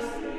Christ.